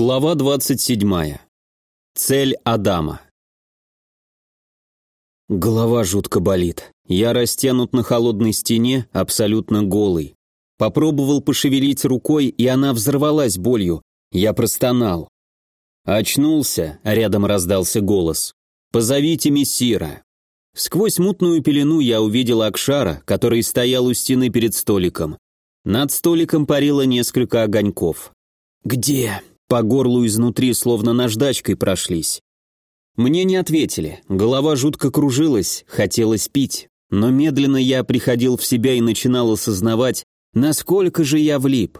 Глава 27. Цель Адама. Голова жутко болит. Я растянут на холодной стене, абсолютно голый. Попробовал пошевелить рукой, и она взорвалась болью. Я простонал. Очнулся, рядом раздался голос. «Позовите мессира». Сквозь мутную пелену я увидел Акшара, который стоял у стены перед столиком. Над столиком парило несколько огоньков. «Где?» По горлу изнутри словно наждачкой прошлись. Мне не ответили, голова жутко кружилась, хотелось пить, но медленно я приходил в себя и начинал осознавать, насколько же я влип.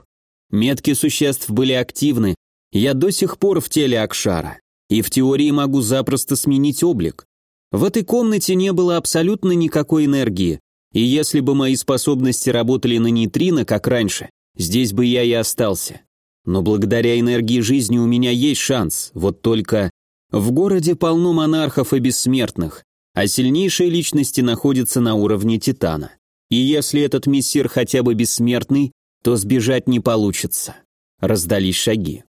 Метки существ были активны, я до сих пор в теле Акшара, и в теории могу запросто сменить облик. В этой комнате не было абсолютно никакой энергии, и если бы мои способности работали на нейтрино, как раньше, здесь бы я и остался. Но благодаря энергии жизни у меня есть шанс, вот только... В городе полно монархов и бессмертных, а сильнейшие личности находятся на уровне Титана. И если этот мессир хотя бы бессмертный, то сбежать не получится. Раздались шаги.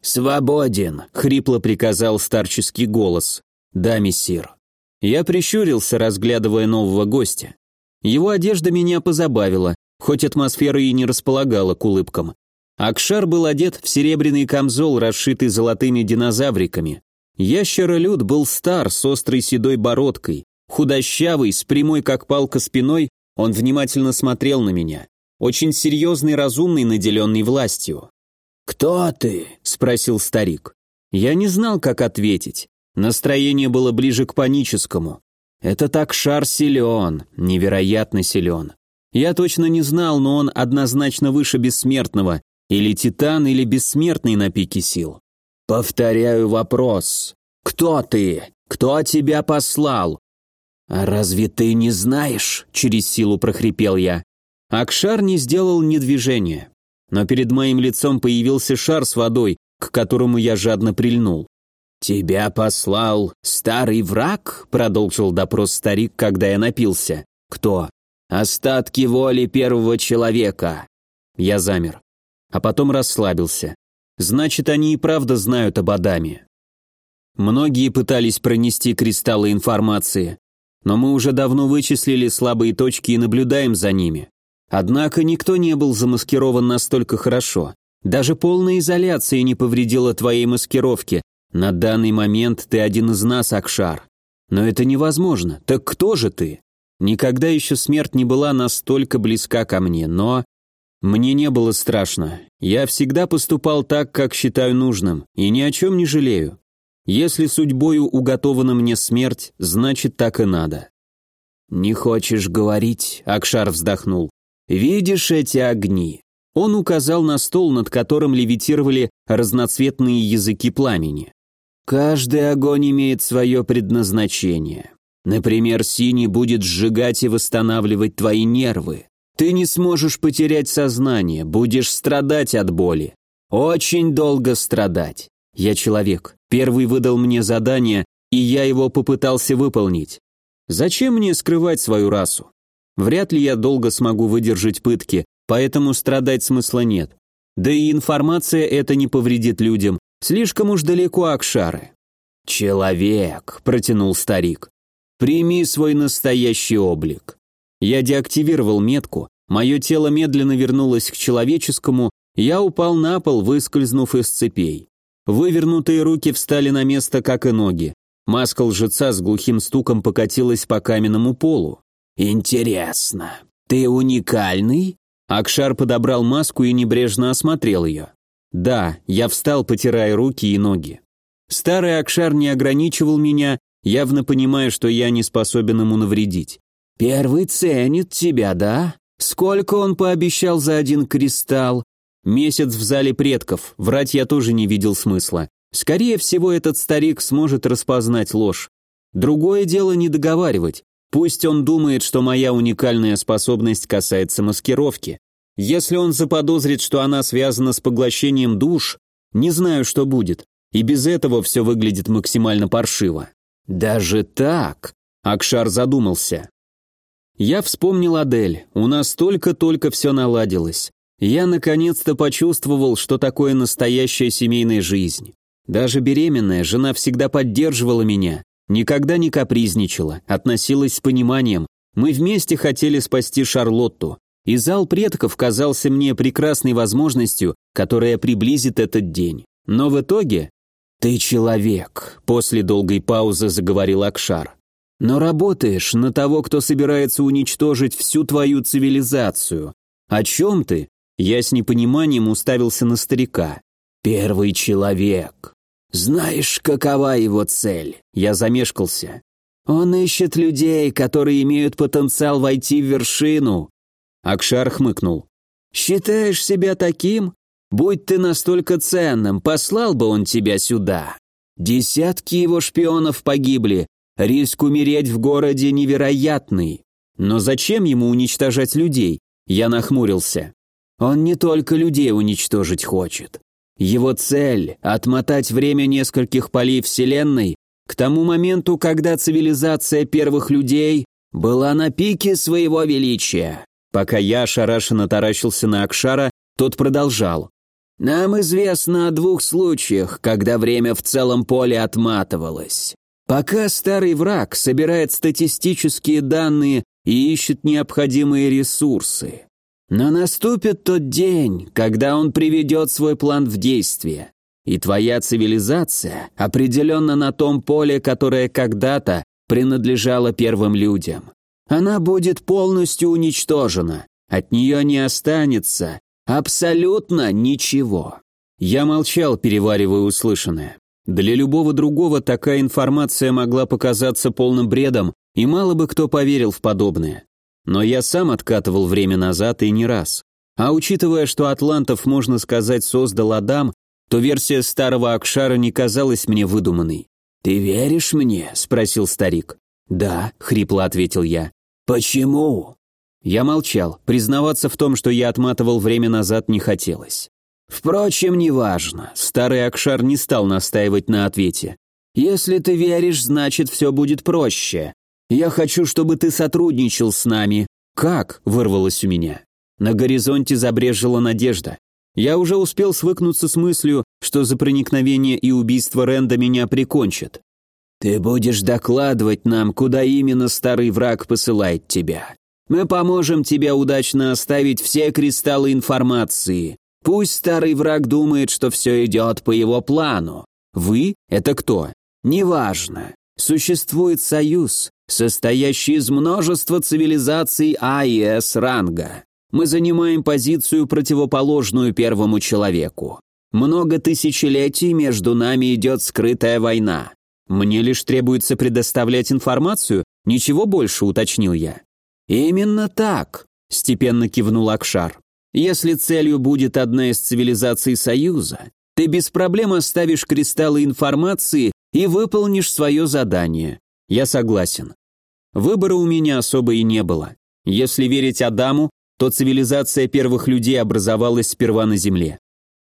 «Свободен!» — хрипло приказал старческий голос. «Да, мессир». Я прищурился, разглядывая нового гостя. Его одежда меня позабавила, хоть атмосфера и не располагала к улыбкам. Акшар был одет в серебряный камзол, расшитый золотыми динозавриками. Ящеролюд был стар, с острой седой бородкой. Худощавый, с прямой как палка спиной, он внимательно смотрел на меня. Очень серьезный, разумный, наделенный властью. «Кто ты?» – спросил старик. Я не знал, как ответить. Настроение было ближе к паническому. Это так шар силен, невероятно силен. Я точно не знал, но он однозначно выше бессмертного, или Титан, или Бессмертный на пике сил. Повторяю вопрос. Кто ты? Кто тебя послал? А разве ты не знаешь? Через силу прохрипел я. Акшар не сделал ни движения. Но перед моим лицом появился шар с водой, к которому я жадно прильнул. «Тебя послал старый враг?» — продолжил допрос старик, когда я напился. «Кто?» «Остатки воли первого человека». Я замер а потом расслабился. Значит, они и правда знают об Адаме. Многие пытались пронести кристаллы информации, но мы уже давно вычислили слабые точки и наблюдаем за ними. Однако никто не был замаскирован настолько хорошо. Даже полная изоляция не повредила твоей маскировке. На данный момент ты один из нас, Акшар. Но это невозможно. Так кто же ты? Никогда еще смерть не была настолько близка ко мне, но мне не было страшно. Я всегда поступал так, как считаю нужным, и ни о чем не жалею. Если судьбою уготована мне смерть, значит так и надо. «Не хочешь говорить?» — Акшар вздохнул. «Видишь эти огни?» Он указал на стол, над которым левитировали разноцветные языки пламени. «Каждый огонь имеет свое предназначение. Например, синий будет сжигать и восстанавливать твои нервы. Ты не сможешь потерять сознание, будешь страдать от боли. Очень долго страдать. Я человек. Первый выдал мне задание, и я его попытался выполнить. Зачем мне скрывать свою расу? Вряд ли я долго смогу выдержать пытки, поэтому страдать смысла нет. Да и информация это не повредит людям, слишком уж далеко Акшары. «Человек», — протянул старик, — «прими свой настоящий облик. Я деактивировал метку, мое тело медленно вернулось к человеческому, я упал на пол, выскользнув из цепей. Вывернутые руки встали на место, как и ноги. Маска лжеца с глухим стуком покатилась по каменному полу. «Интересно, ты уникальный?» Акшар подобрал маску и небрежно осмотрел ее. «Да, я встал, потирая руки и ноги. Старый Акшар не ограничивал меня, явно понимая, что я не способен ему навредить. «Первый ценит тебя, да? Сколько он пообещал за один кристалл?» «Месяц в зале предков, врать я тоже не видел смысла. Скорее всего, этот старик сможет распознать ложь. Другое дело не договаривать. Пусть он думает, что моя уникальная способность касается маскировки. Если он заподозрит, что она связана с поглощением душ, не знаю, что будет. И без этого все выглядит максимально паршиво. Даже так? Акшар задумался. Я вспомнил Адель, у нас только-только все наладилось. Я наконец-то почувствовал, что такое настоящая семейная жизнь. Даже беременная жена всегда поддерживала меня, никогда не капризничала, относилась с пониманием. Мы вместе хотели спасти Шарлотту, и зал предков казался мне прекрасной возможностью, которая приблизит этот день. Но в итоге... «Ты человек», — после долгой паузы заговорил Акшар. «Но работаешь на того, кто собирается уничтожить всю твою цивилизацию. О чем ты?» Я с непониманием уставился на старика. «Первый человек. Знаешь, какова его цель?» Я замешкался. «Он ищет людей, которые имеют потенциал войти в вершину». Акшар хмыкнул. «Считаешь себя таким? Будь ты настолько ценным, послал бы он тебя сюда. Десятки его шпионов погибли, риск умереть в городе невероятный. Но зачем ему уничтожать людей? Я нахмурился. Он не только людей уничтожить хочет. Его цель – отмотать время нескольких полей Вселенной к тому моменту, когда цивилизация первых людей была на пике своего величия. Пока я ошарашенно таращился на Акшара, тот продолжал. Нам известно о двух случаях, когда время в целом поле отматывалось. Пока старый враг собирает статистические данные и ищет необходимые ресурсы. Но наступит тот день, когда он приведет свой план в действие. И твоя цивилизация определенно на том поле, которое когда-то принадлежало первым людям. Она будет полностью уничтожена. От нее не останется Абсолютно ничего. Я молчал, переваривая услышанное. Для любого другого такая информация могла показаться полным бредом, и мало бы кто поверил в подобное. Но я сам откатывал время назад и не раз. А учитывая, что атлантов, можно сказать, создал Адам, то версия старого Акшара не казалась мне выдуманной. «Ты веришь мне?» – спросил старик. «Да», – хрипло ответил я. «Почему?» Я молчал, признаваться в том, что я отматывал время назад, не хотелось. Впрочем, неважно, старый Акшар не стал настаивать на ответе. «Если ты веришь, значит, все будет проще. Я хочу, чтобы ты сотрудничал с нами». «Как?» – вырвалось у меня. На горизонте забрежила надежда. Я уже успел свыкнуться с мыслью, что за проникновение и убийство Ренда меня прикончат. «Ты будешь докладывать нам, куда именно старый враг посылает тебя. Мы поможем тебе удачно оставить все кристаллы информации. Пусть старый враг думает, что все идет по его плану. Вы — это кто? Неважно. Существует союз, состоящий из множества цивилизаций А и С ранга. Мы занимаем позицию, противоположную первому человеку. Много тысячелетий между нами идет скрытая война. Мне лишь требуется предоставлять информацию, ничего больше, уточнил я. «Именно так», – степенно кивнул Акшар. «Если целью будет одна из цивилизаций Союза, ты без проблем оставишь кристаллы информации и выполнишь свое задание. Я согласен. Выбора у меня особо и не было. Если верить Адаму, то цивилизация первых людей образовалась сперва на Земле.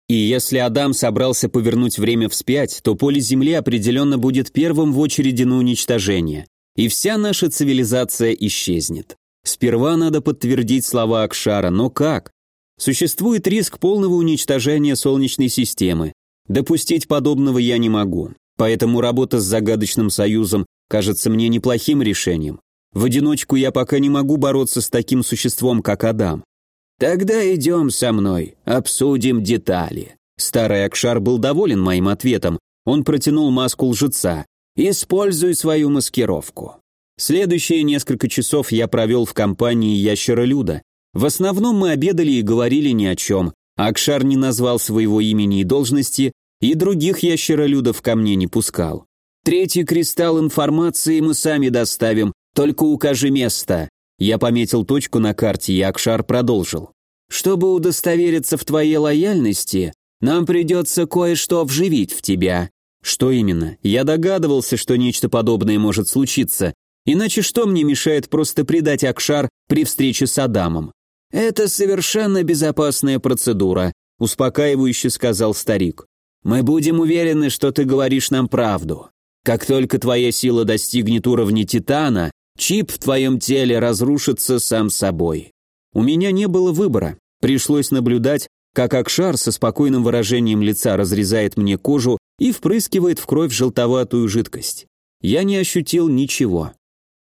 И если Адам собрался повернуть время вспять, то поле Земли определенно будет первым в очереди на уничтожение, и вся наша цивилизация исчезнет. Сперва надо подтвердить слова Акшара, но как? Существует риск полного уничтожения Солнечной системы. Допустить подобного я не могу. Поэтому работа с загадочным союзом кажется мне неплохим решением. В одиночку я пока не могу бороться с таким существом, как Адам. Тогда идем со мной, обсудим детали. Старый Акшар был доволен моим ответом. Он протянул маску лжеца. Используй свою маскировку. Следующие несколько часов я провел в компании ящеролюда. В основном мы обедали и говорили ни о чем. Акшар не назвал своего имени и должности, и других ящеролюдов ко мне не пускал. Третий кристалл информации мы сами доставим, только укажи место. Я пометил точку на карте, и Акшар продолжил. Чтобы удостовериться в твоей лояльности, нам придется кое-что вживить в тебя. Что именно? Я догадывался, что нечто подобное может случиться, Иначе что мне мешает просто предать Акшар при встрече с Адамом? Это совершенно безопасная процедура, успокаивающе сказал старик. Мы будем уверены, что ты говоришь нам правду. Как только твоя сила достигнет уровня Титана, чип в твоем теле разрушится сам собой. У меня не было выбора. Пришлось наблюдать, как Акшар со спокойным выражением лица разрезает мне кожу и впрыскивает в кровь желтоватую жидкость. Я не ощутил ничего.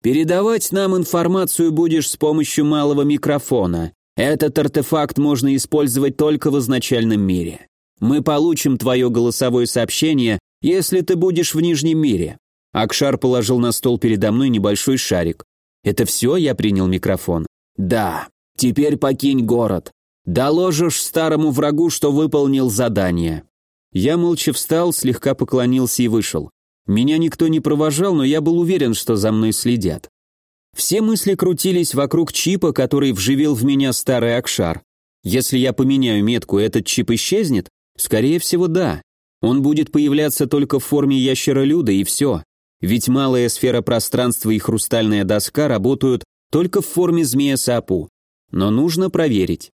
«Передавать нам информацию будешь с помощью малого микрофона. Этот артефакт можно использовать только в изначальном мире. Мы получим твое голосовое сообщение, если ты будешь в Нижнем мире». Акшар положил на стол передо мной небольшой шарик. «Это все?» – я принял микрофон. «Да. Теперь покинь город. Доложишь старому врагу, что выполнил задание». Я молча встал, слегка поклонился и вышел. Меня никто не провожал, но я был уверен, что за мной следят. Все мысли крутились вокруг чипа, который вживил в меня старый Акшар. Если я поменяю метку, этот чип исчезнет? Скорее всего, да. Он будет появляться только в форме ящеролюда и все. Ведь малая сфера пространства и хрустальная доска работают только в форме змея-сапу. Но нужно проверить.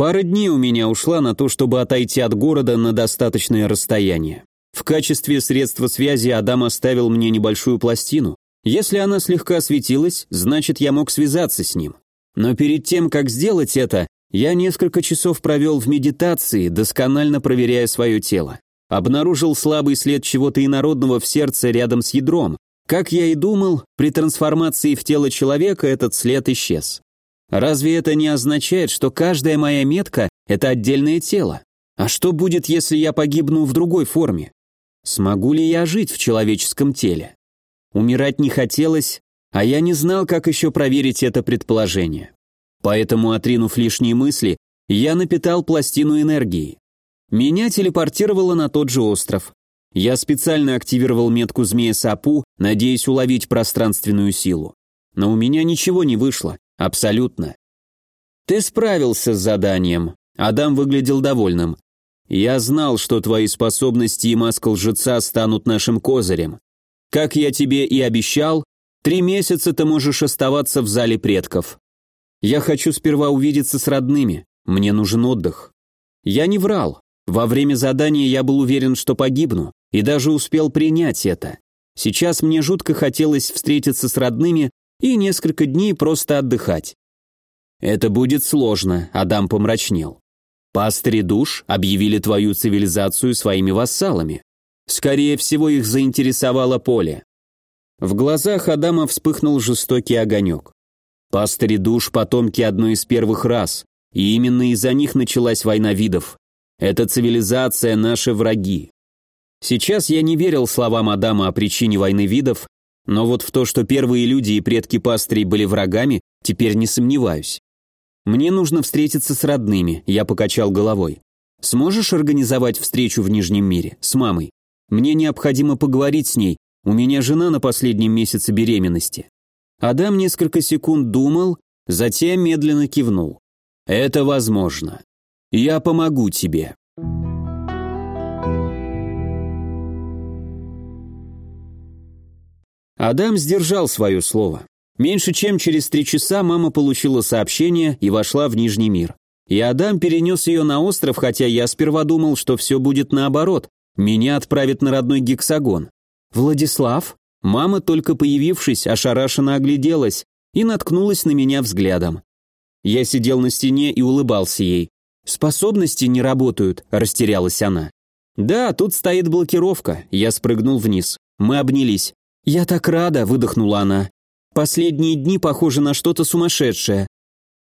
Пара дней у меня ушла на то, чтобы отойти от города на достаточное расстояние. В качестве средства связи Адам оставил мне небольшую пластину. Если она слегка светилась, значит я мог связаться с ним. Но перед тем, как сделать это, я несколько часов провел в медитации, досконально проверяя свое тело. Обнаружил слабый след чего-то инородного в сердце рядом с ядром. Как я и думал, при трансформации в тело человека этот след исчез. Разве это не означает, что каждая моя метка – это отдельное тело? А что будет, если я погибну в другой форме? Смогу ли я жить в человеческом теле? Умирать не хотелось, а я не знал, как еще проверить это предположение. Поэтому, отринув лишние мысли, я напитал пластину энергии. Меня телепортировало на тот же остров. Я специально активировал метку змея Сапу, надеясь уловить пространственную силу. Но у меня ничего не вышло. Абсолютно. Ты справился с заданием. Адам выглядел довольным. Я знал, что твои способности и маска лжеца станут нашим козырем. Как я тебе и обещал, три месяца ты можешь оставаться в зале предков. Я хочу сперва увидеться с родными. Мне нужен отдых. Я не врал. Во время задания я был уверен, что погибну, и даже успел принять это. Сейчас мне жутко хотелось встретиться с родными и несколько дней просто отдыхать. Это будет сложно, Адам помрачнел. Пастыри душ объявили твою цивилизацию своими вассалами. Скорее всего, их заинтересовало поле. В глазах Адама вспыхнул жестокий огонек. Пастыри душ – потомки одной из первых рас, и именно из-за них началась война видов. Эта цивилизация – наши враги. Сейчас я не верил словам Адама о причине войны видов, но вот в то, что первые люди и предки пастырей были врагами, теперь не сомневаюсь. Мне нужно встретиться с родными, я покачал головой. Сможешь организовать встречу в Нижнем мире с мамой? Мне необходимо поговорить с ней. У меня жена на последнем месяце беременности. Адам несколько секунд думал, затем медленно кивнул. Это возможно. Я помогу тебе. Адам сдержал свое слово. Меньше чем через три часа мама получила сообщение и вошла в Нижний мир. И Адам перенес ее на остров, хотя я сперва думал, что все будет наоборот. Меня отправят на родной гексагон. «Владислав?» Мама, только появившись, ошарашенно огляделась и наткнулась на меня взглядом. Я сидел на стене и улыбался ей. «Способности не работают», – растерялась она. «Да, тут стоит блокировка». Я спрыгнул вниз. Мы обнялись. «Я так рада», — выдохнула она. «Последние дни похожи на что-то сумасшедшее.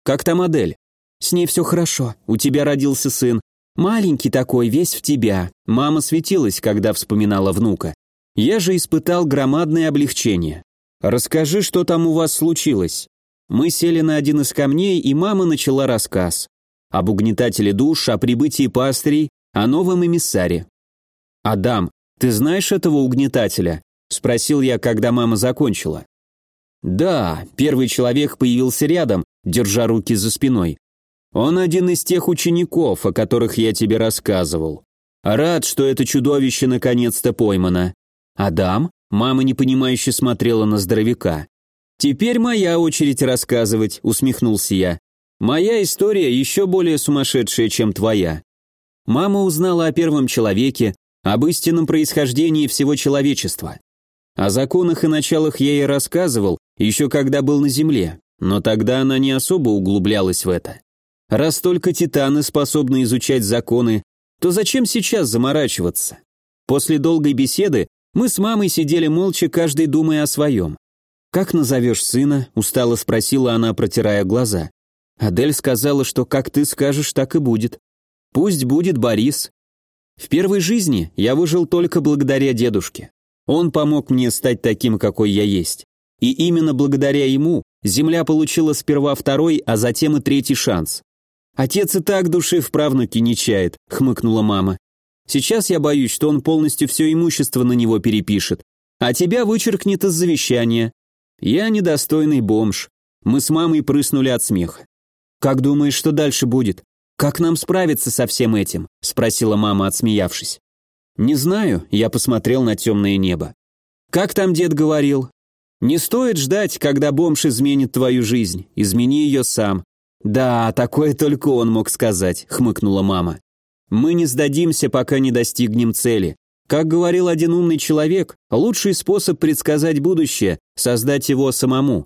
Как та модель? С ней все хорошо. У тебя родился сын. Маленький такой, весь в тебя. Мама светилась, когда вспоминала внука. Я же испытал громадное облегчение. Расскажи, что там у вас случилось. Мы сели на один из камней, и мама начала рассказ. Об угнетателе душ, о прибытии пастырей, о новом эмиссаре. «Адам, ты знаешь этого угнетателя?» Спросил я, когда мама закончила. Да, первый человек появился рядом, держа руки за спиной. Он один из тех учеников, о которых я тебе рассказывал. Рад, что это чудовище наконец-то поймано. Адам? Мама непонимающе смотрела на здоровяка. «Теперь моя очередь рассказывать», — усмехнулся я. «Моя история еще более сумасшедшая, чем твоя». Мама узнала о первом человеке, об истинном происхождении всего человечества. О законах и началах я ей рассказывал, еще когда был на Земле, но тогда она не особо углублялась в это. Раз только титаны способны изучать законы, то зачем сейчас заморачиваться? После долгой беседы мы с мамой сидели молча, каждый думая о своем. «Как назовешь сына?» – устало спросила она, протирая глаза. Адель сказала, что как ты скажешь, так и будет. Пусть будет Борис. В первой жизни я выжил только благодаря дедушке. Он помог мне стать таким, какой я есть. И именно благодаря ему Земля получила сперва второй, а затем и третий шанс. «Отец и так души в правнуке не чает», — хмыкнула мама. «Сейчас я боюсь, что он полностью все имущество на него перепишет, а тебя вычеркнет из завещания. Я недостойный бомж». Мы с мамой прыснули от смеха. «Как думаешь, что дальше будет? Как нам справиться со всем этим?» — спросила мама, отсмеявшись. «Не знаю», — я посмотрел на темное небо. «Как там дед говорил? Не стоит ждать, когда бомж изменит твою жизнь. Измени ее сам. Да, такое только он мог сказать, хмыкнула мама. Мы не сдадимся, пока не достигнем цели. Как говорил один умный человек, лучший способ предсказать будущее – создать его самому.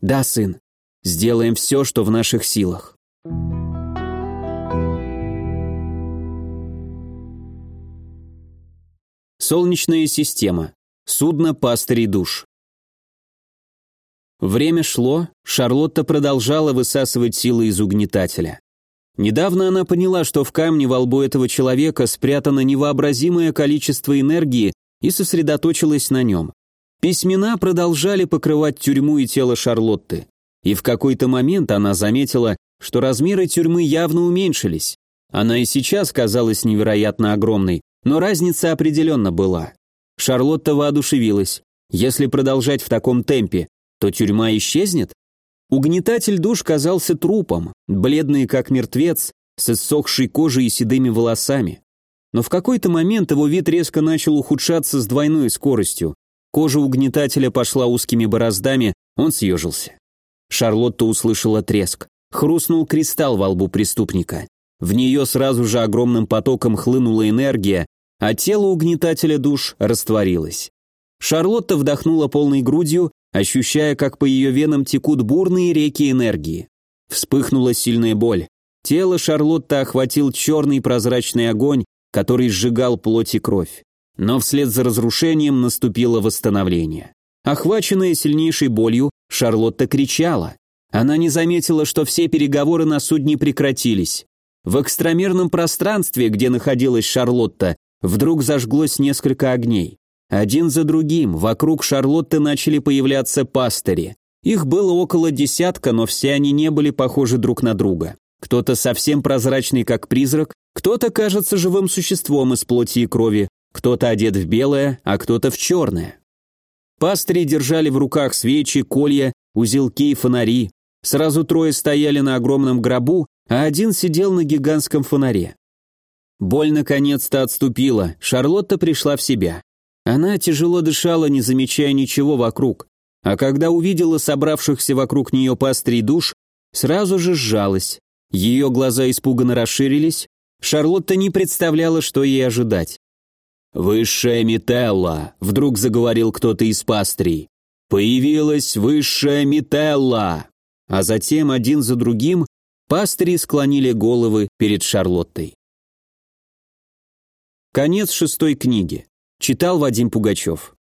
Да, сын, сделаем все, что в наших силах. Солнечная система. Судно пастырей душ. Время шло, Шарлотта продолжала высасывать силы из угнетателя. Недавно она поняла, что в камне во лбу этого человека спрятано невообразимое количество энергии и сосредоточилась на нем. Письмена продолжали покрывать тюрьму и тело Шарлотты. И в какой-то момент она заметила, что размеры тюрьмы явно уменьшились. Она и сейчас казалась невероятно огромной, но разница определенно была. Шарлотта воодушевилась. Если продолжать в таком темпе, то тюрьма исчезнет? Угнетатель душ казался трупом, бледный как мертвец, с иссохшей кожей и седыми волосами. Но в какой-то момент его вид резко начал ухудшаться с двойной скоростью. Кожа угнетателя пошла узкими бороздами, он съежился. Шарлотта услышала треск. Хрустнул кристалл во лбу преступника. В нее сразу же огромным потоком хлынула энергия, а тело угнетателя душ растворилось. Шарлотта вдохнула полной грудью ощущая, как по ее венам текут бурные реки энергии. Вспыхнула сильная боль. Тело Шарлотта охватил черный прозрачный огонь, который сжигал плоть и кровь. Но вслед за разрушением наступило восстановление. Охваченная сильнейшей болью, Шарлотта кричала. Она не заметила, что все переговоры на судне прекратились. В экстрамерном пространстве, где находилась Шарлотта, вдруг зажглось несколько огней. Один за другим вокруг Шарлотты начали появляться пастыри. Их было около десятка, но все они не были похожи друг на друга. Кто-то совсем прозрачный, как призрак, кто-то кажется живым существом из плоти и крови, кто-то одет в белое, а кто-то в черное. Пастыри держали в руках свечи, колья, узелки и фонари. Сразу трое стояли на огромном гробу, а один сидел на гигантском фонаре. Боль наконец-то отступила, Шарлотта пришла в себя. Она тяжело дышала, не замечая ничего вокруг, а когда увидела собравшихся вокруг нее пастырей душ, сразу же сжалась. Ее глаза испуганно расширились, Шарлотта не представляла, что ей ожидать. «Высшая Метелла!» — вдруг заговорил кто-то из пастырей. «Появилась высшая Метелла!» А затем один за другим пастыри склонили головы перед Шарлоттой. Конец шестой книги. Читал Вадим Пугачев.